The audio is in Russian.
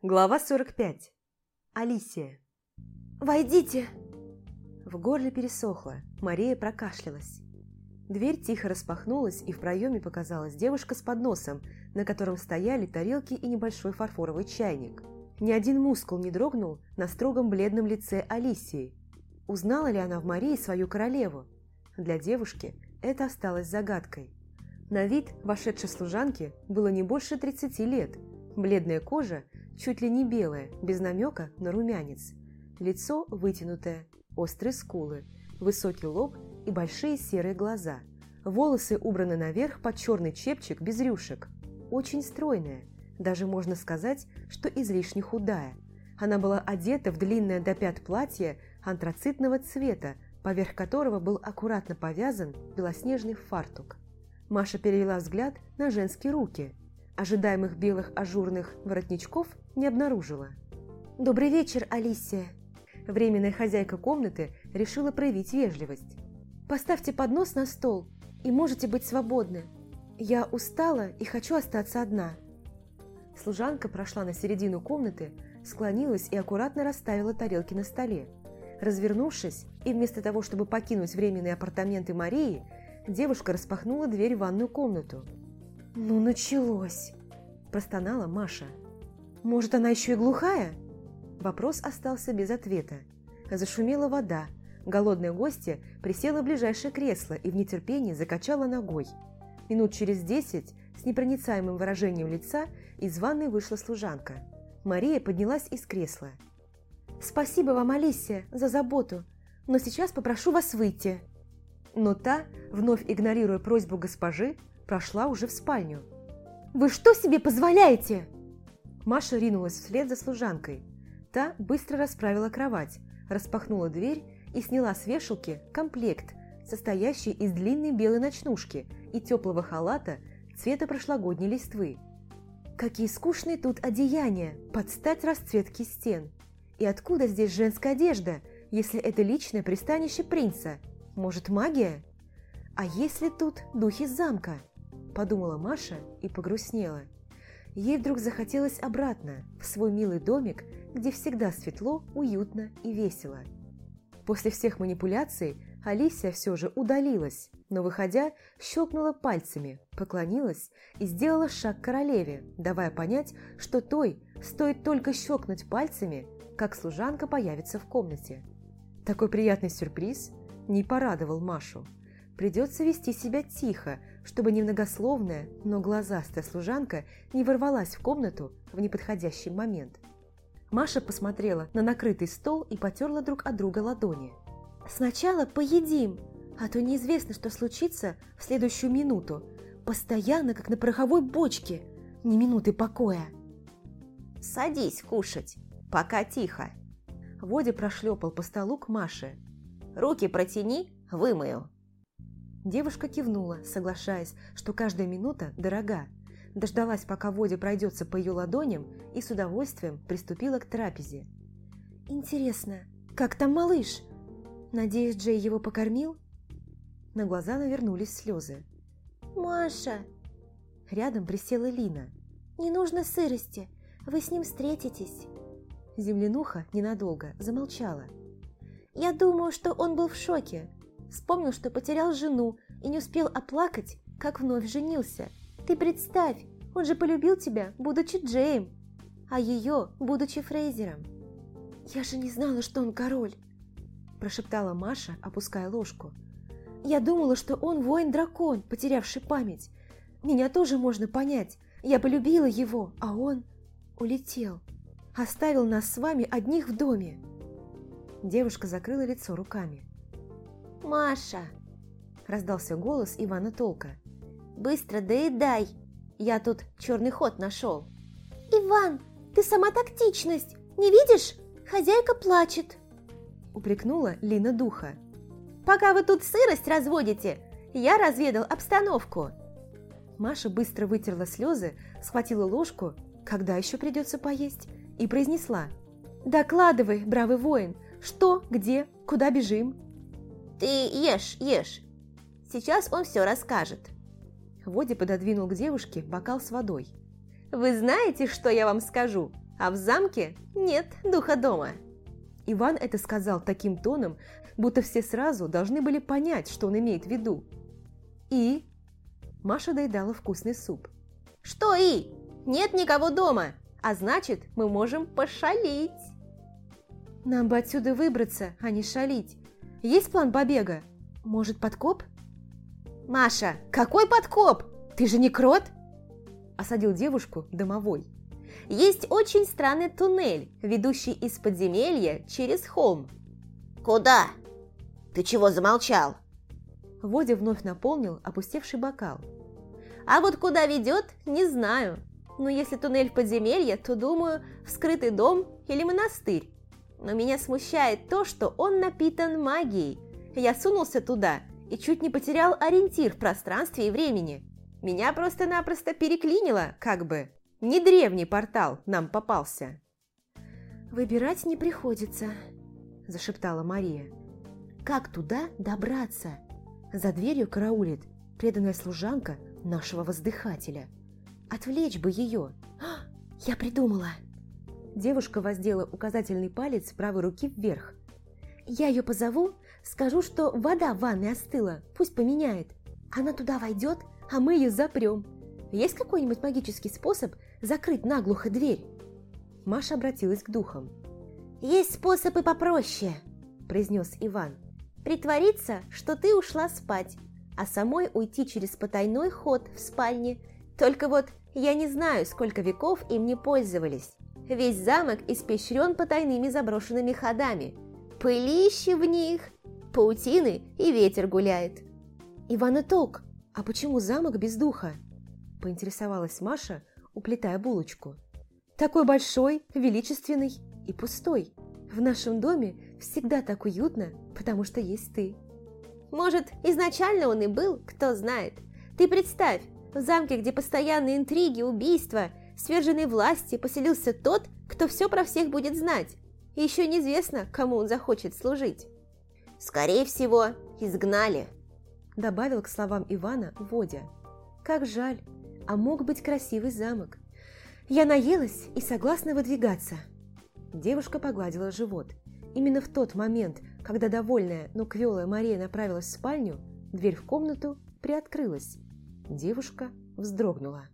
Глава 45. Алисия. «Войдите!» В горле пересохло, Мария прокашлялась. Дверь тихо распахнулась, и в проеме показалась девушка с подносом, на котором стояли тарелки и небольшой фарфоровый чайник. Ни один мускул не дрогнул на строгом бледном лице Алисии. Узнала ли она в Марии свою королеву? Для девушки это осталось загадкой. На вид вошедшей служанки было не больше 30 лет. Бледная кожа – чуть ли не белое, без намека на румянец. Лицо вытянутое, острые скулы, высокий лоб и большие серые глаза. Волосы убраны наверх под черный чепчик без рюшек. Очень стройная, даже можно сказать, что излишне худая. Она была одета в длинное до пят платье антрацитного цвета, поверх которого был аккуратно повязан белоснежный фартук. Маша перевела взгляд на женские руки. Ожидаемых белых ажурных воротничков не обнаружила. «Добрый вечер, Алисия!» Временная хозяйка комнаты решила проявить вежливость. «Поставьте поднос на стол, и можете быть свободны. Я устала и хочу остаться одна». Служанка прошла на середину комнаты, склонилась и аккуратно расставила тарелки на столе. Развернувшись, и вместо того, чтобы покинуть временные апартаменты Марии, девушка распахнула дверь в ванную комнату. «Ну, началось!» – простонала Маша. Может, она еще и глухая? Вопрос остался без ответа. Зашумела вода. Голодная гостья присела в ближайшее кресло и в нетерпении закачала ногой. Минут через десять с непроницаемым выражением лица из ванной вышла служанка. Мария поднялась из кресла. «Спасибо вам, Алисия, за заботу, но сейчас попрошу вас выйти». Но та, вновь игнорируя просьбу госпожи, прошла уже в спальню. «Вы что себе позволяете?» Маша ринулась вслед за служанкой. Та быстро расправила кровать, распахнула дверь и сняла с вешалки комплект, состоящий из длинной белой ночнушки и теплого халата цвета прошлогодней листвы. Какие скучные тут одеяния, под стать расцветки стен. И откуда здесь женская одежда, если это личное пристанище принца? Может, магия? А если тут духи замка? Подумала Маша и погрустнела. Ей вдруг захотелось обратно, в свой милый домик, где всегда светло, уютно и весело. После всех манипуляций Алисия все же удалилась, но, выходя, щелкнула пальцами, поклонилась и сделала шаг к королеве, давая понять, что той стоит только щелкнуть пальцами, как служанка появится в комнате. Такой приятный сюрприз не порадовал Машу. Придется вести себя тихо, чтобы немногословная, но глазастая служанка не ворвалась в комнату в неподходящий момент. Маша посмотрела на накрытый стол и потерла друг от друга ладони. «Сначала поедим, а то неизвестно, что случится в следующую минуту. Постоянно, как на пороховой бочке, ни минуты покоя». «Садись кушать, пока тихо». Водя прошлепал по столу к Маше. «Руки протяни, вымою». Девушка кивнула, соглашаясь, что каждая минута дорога. Дождалась, пока Водя пройдется по ее ладоням, и с удовольствием приступила к трапезе. «Интересно, как там малыш? Надеюсь, Джей его покормил?» На глаза навернулись слезы. «Маша!» Рядом присела Лина. «Не нужно сырости, вы с ним встретитесь». Землянуха ненадолго замолчала. «Я думаю, что он был в шоке. Вспомнил, что потерял жену и не успел оплакать, как вновь женился. Ты представь, он же полюбил тебя, будучи Джеем, а ее, будучи Фрейзером. Я же не знала, что он король, прошептала Маша, опуская ложку. Я думала, что он воин-дракон, потерявший память. Меня тоже можно понять. Я полюбила его, а он улетел. Оставил нас с вами одних в доме. Девушка закрыла лицо руками. «Маша!» – раздался голос Ивана Толка. «Быстро доедай! Я тут черный ход нашел!» «Иван, ты сама тактичность! Не видишь? Хозяйка плачет!» – упрекнула Лина Духа. «Пока вы тут сырость разводите, я разведал обстановку!» Маша быстро вытерла слезы, схватила ложку, когда еще придется поесть, и произнесла. «Докладывай, бравый воин, что, где, куда бежим?» «Ты ешь, ешь. Сейчас он все расскажет». Води пододвинул к девушке бокал с водой. «Вы знаете, что я вам скажу? а в замке нет духа дома. Иван это сказал таким тоном, будто все сразу должны были понять, что он имеет в виду. И... Маша доедала вкусный суп. Что и? Нет никого дома, а значит, мы можем пошалить. Нам бы отсюда выбраться, а не шалить. Есть план побега? Может, подкоп? Маша, какой подкоп? Ты же не крот? Осадил девушку домовой. Есть очень странный туннель, ведущий из подземелья через холм. Куда? Ты чего замолчал? Водя вновь наполнил опустевший бокал. А вот куда ведет, не знаю. Но если туннель в подземелье, то, думаю, в скрытый дом или монастырь. Но меня смущает то, что он напитан магией. Я сунулся туда и чуть не потерял ориентир в пространстве и времени. Меня просто-напросто переклинило, как бы. Не древний портал нам попался. «Выбирать не приходится», – зашептала Мария. «Как туда добраться?» За дверью караулит преданная служанка нашего воздыхателя. Отвлечь бы ее. А, я придумала. Девушка воздела указательный палец правой руки вверх. Я ее позову, скажу, что вода в ванной остыла, пусть поменяет. Она туда войдет, а мы ее запрем. Есть какой-нибудь магический способ закрыть наглухо дверь?» Маша обратилась к духам. «Есть способы попроще», – произнес Иван. «Притвориться, что ты ушла спать, а самой уйти через потайной ход в спальне. Только вот я не знаю, сколько веков им не пользовались. Весь замок испещрен потайными заброшенными ходами. Пылище в них, паутины и ветер гуляет». «Иван и толк, а почему замок без духа?» – поинтересовалась Маша, уплетая булочку. «Такой большой, величественный и пустой. В нашем доме всегда так уютно, потому что есть ты». «Может, изначально он и был, кто знает. Ты представь, в замке, где постоянные интриги, убийства, сверженной власти, поселился тот, кто все про всех будет знать. И еще неизвестно, кому он захочет служить». «Скорее всего, изгнали», – добавил к словам Ивана Водя. «Как жаль, а мог быть красивый замок. Я наелась и согласна выдвигаться. Девушка погладила живот. Именно в тот момент, когда довольная, но квелая Мария направилась в спальню, дверь в комнату приоткрылась. Девушка вздрогнула.